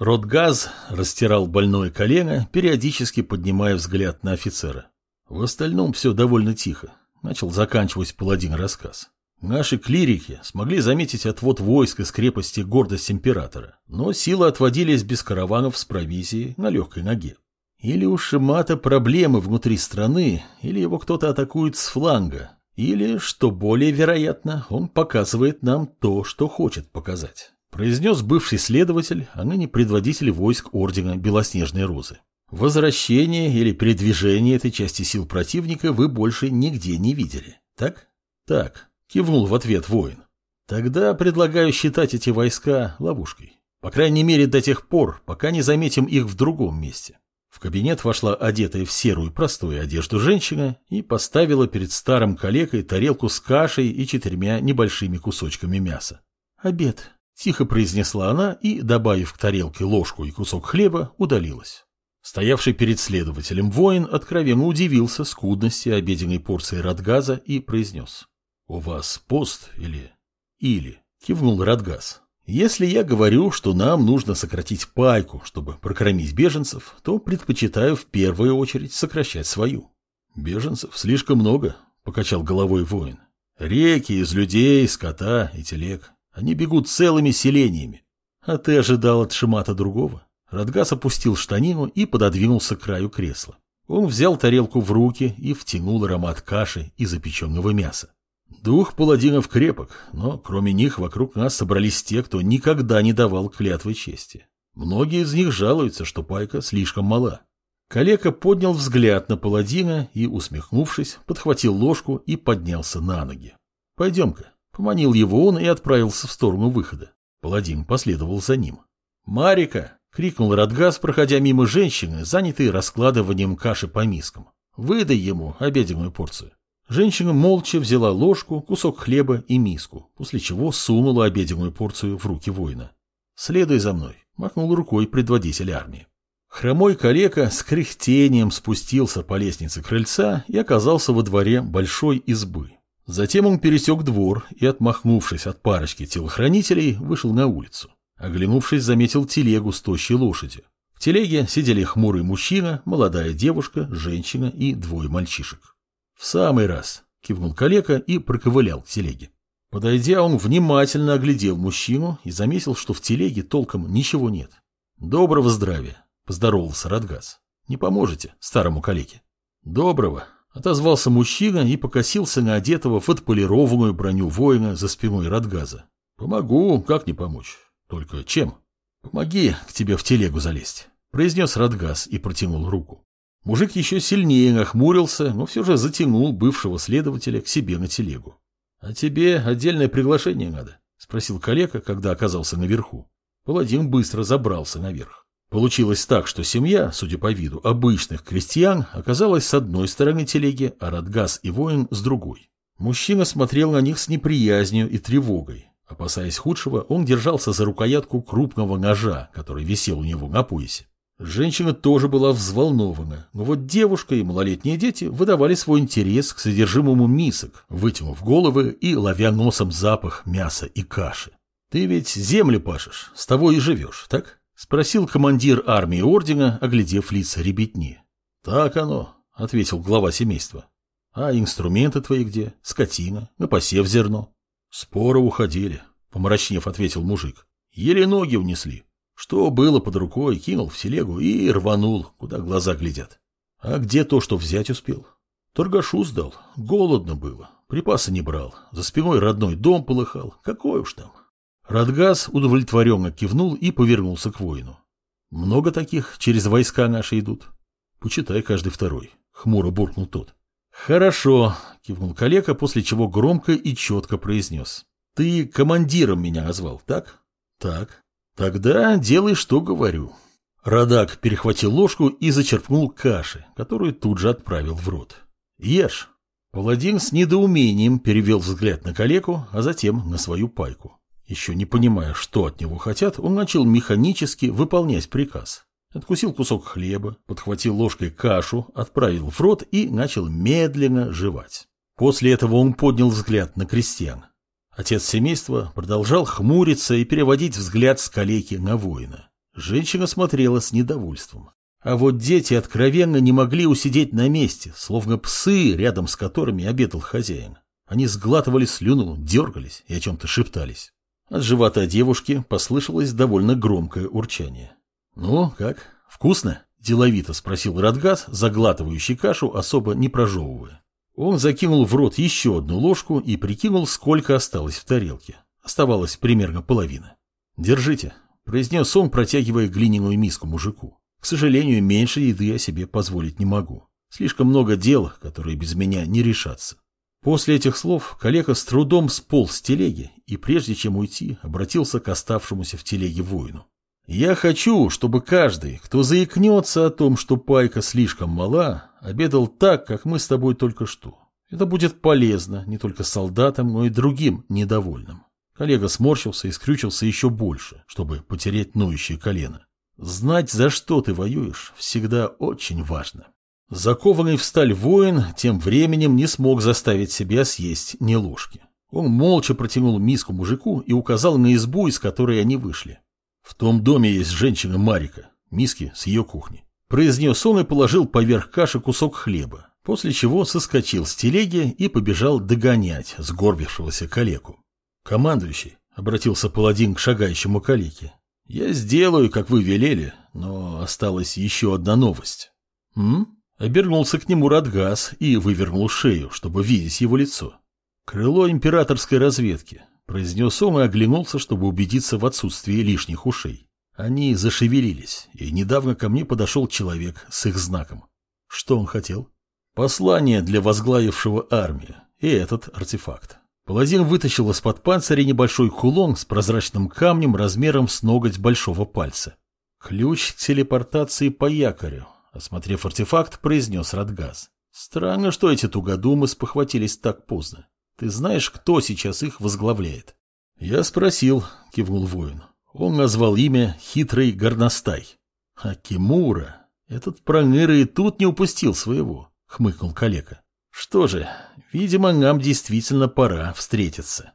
Ротгаз растирал больное колено, периодически поднимая взгляд на офицера. В остальном все довольно тихо. Начал заканчивать паладин рассказ. Наши клирики смогли заметить отвод войск из крепости гордость императора, но силы отводились без караванов с провизией на легкой ноге. Или у Шимата проблемы внутри страны, или его кто-то атакует с фланга, или, что более вероятно, он показывает нам то, что хочет показать произнес бывший следователь, а ныне предводитель войск Ордена Белоснежной Розы. Возвращение или передвижение этой части сил противника вы больше нигде не видели, так? Так, кивнул в ответ воин. Тогда предлагаю считать эти войска ловушкой. По крайней мере до тех пор, пока не заметим их в другом месте. В кабинет вошла одетая в серую простую одежду женщина и поставила перед старым калекой тарелку с кашей и четырьмя небольшими кусочками мяса. «Обед», Тихо произнесла она и, добавив к тарелке ложку и кусок хлеба, удалилась. Стоявший перед следователем воин откровенно удивился скудности обеденной порции радгаза и произнес. «У вас пост или...» «Или...» — кивнул радгаз. «Если я говорю, что нам нужно сократить пайку, чтобы прокормить беженцев, то предпочитаю в первую очередь сокращать свою». «Беженцев слишком много», — покачал головой воин. «Реки из людей, скота и телег. Они бегут целыми селениями. А ты ожидал от Шимата другого? Радгас опустил штанину и пододвинулся к краю кресла. Он взял тарелку в руки и втянул аромат каши и запеченного мяса. Дух паладинов крепок, но кроме них вокруг нас собрались те, кто никогда не давал клятвы чести. Многие из них жалуются, что пайка слишком мала. Калека поднял взгляд на паладина и, усмехнувшись, подхватил ложку и поднялся на ноги. «Пойдем-ка, Поманил его он и отправился в сторону выхода. Паладин последовал за ним. «Марика!» — крикнул Радгас, проходя мимо женщины, занятой раскладыванием каши по мискам. «Выдай ему обеденную порцию». Женщина молча взяла ложку, кусок хлеба и миску, после чего сунула обеденную порцию в руки воина. «Следуй за мной», — махнул рукой предводитель армии. Хромой калека с кряхтением спустился по лестнице крыльца и оказался во дворе большой избы. Затем он пересек двор и, отмахнувшись от парочки телохранителей, вышел на улицу. Оглянувшись, заметил телегу с тощей лошадью. В телеге сидели хмурый мужчина, молодая девушка, женщина и двое мальчишек. «В самый раз!» — кивнул калека и проковылял к телеге. Подойдя, он внимательно оглядел мужчину и заметил, что в телеге толком ничего нет. «Доброго здравия!» — поздоровался Радгас. «Не поможете старому калеке?» «Доброго!» Отозвался мужчина и покосился на одетого в отполированную броню воина за спиной Радгаза. «Помогу, как не помочь? Только чем?» «Помоги к тебе в телегу залезть», — произнес Радгаз и протянул руку. Мужик еще сильнее нахмурился, но все же затянул бывшего следователя к себе на телегу. «А тебе отдельное приглашение надо?» — спросил коллега, когда оказался наверху. Паладин быстро забрался наверх. Получилось так, что семья, судя по виду, обычных крестьян оказалась с одной стороны телеги, а Радгас и воин с другой. Мужчина смотрел на них с неприязнью и тревогой. Опасаясь худшего, он держался за рукоятку крупного ножа, который висел у него на поясе. Женщина тоже была взволнована, но вот девушка и малолетние дети выдавали свой интерес к содержимому мисок, вытянув головы и ловя носом запах мяса и каши. «Ты ведь землю пашешь, с того и живешь, так?» Спросил командир армии ордена, оглядев лица ребятни. Так оно, ответил глава семейства. А инструменты твои где? Скотина, на посев зерно. Споры уходили, помрачнев ответил мужик. Еле ноги унесли. Что было под рукой, кинул в телегу и рванул, куда глаза глядят. А где то, что взять успел? Торгашу сдал. Голодно было. Припасы не брал. За спиной родной дом полыхал. Какой уж там. Радгас удовлетворенно кивнул и повернулся к воину. «Много таких через войска наши идут?» «Почитай каждый второй», — хмуро буркнул тот. «Хорошо», — кивнул коллега, после чего громко и четко произнес. «Ты командиром меня назвал, так?» «Так». «Тогда делай, что говорю». Радак перехватил ложку и зачерпнул каши, которую тут же отправил в рот. «Ешь». Паладин с недоумением перевел взгляд на калеку, а затем на свою пайку. Еще не понимая, что от него хотят, он начал механически выполнять приказ. Откусил кусок хлеба, подхватил ложкой кашу, отправил в рот и начал медленно жевать. После этого он поднял взгляд на крестьян. Отец семейства продолжал хмуриться и переводить взгляд с калеки на воина. Женщина смотрела с недовольством. А вот дети откровенно не могли усидеть на месте, словно псы, рядом с которыми обедал хозяин. Они сглатывали слюну, дергались и о чем-то шептались. От живота девушки послышалось довольно громкое урчание. «Ну, как, вкусно?» – деловито спросил Радгат, заглатывающий кашу, особо не прожевывая. Он закинул в рот еще одну ложку и прикинул, сколько осталось в тарелке. Оставалось примерно половина. «Держите», – произнес он, протягивая глиняную миску мужику. «К сожалению, меньше еды я себе позволить не могу. Слишком много дел, которые без меня не решатся». После этих слов коллега с трудом сполз с телеги и, прежде чем уйти, обратился к оставшемуся в телеге воину. «Я хочу, чтобы каждый, кто заикнется о том, что пайка слишком мала, обедал так, как мы с тобой только что. Это будет полезно не только солдатам, но и другим недовольным». Коллега сморщился и скрючился еще больше, чтобы потереть ноющее колено. Знать, за что ты воюешь, всегда очень важно. Закованный в сталь воин тем временем не смог заставить себя съесть ни ложки. Он молча протянул миску мужику и указал на избу, из которой они вышли. В том доме есть женщина Марика, миски с ее кухни. Произнес он и положил поверх каши кусок хлеба, после чего соскочил с телеги и побежал догонять сгорбившегося калеку. «Командующий», — обратился паладин к шагающему калеке, — «я сделаю, как вы велели, но осталась еще одна новость». «М?» Обернулся к нему Радгас и вывернул шею, чтобы видеть его лицо. «Крыло императорской разведки», — произнес он и оглянулся, чтобы убедиться в отсутствии лишних ушей. Они зашевелились, и недавно ко мне подошел человек с их знаком. Что он хотел? Послание для возглавившего армию и этот артефакт. Паладин вытащил из-под панциря небольшой кулон с прозрачным камнем размером с ноготь большого пальца. Ключ к телепортации по якорю, Осмотрев артефакт, произнес Радгаз. Странно, что эти тугодумы спохватились так поздно. Ты знаешь, кто сейчас их возглавляет? Я спросил, кивнул воин. Он назвал имя Хитрый Горностай. А Кимура, этот проныра и тут не упустил своего, хмыкнул калека. Что же, видимо, нам действительно пора встретиться.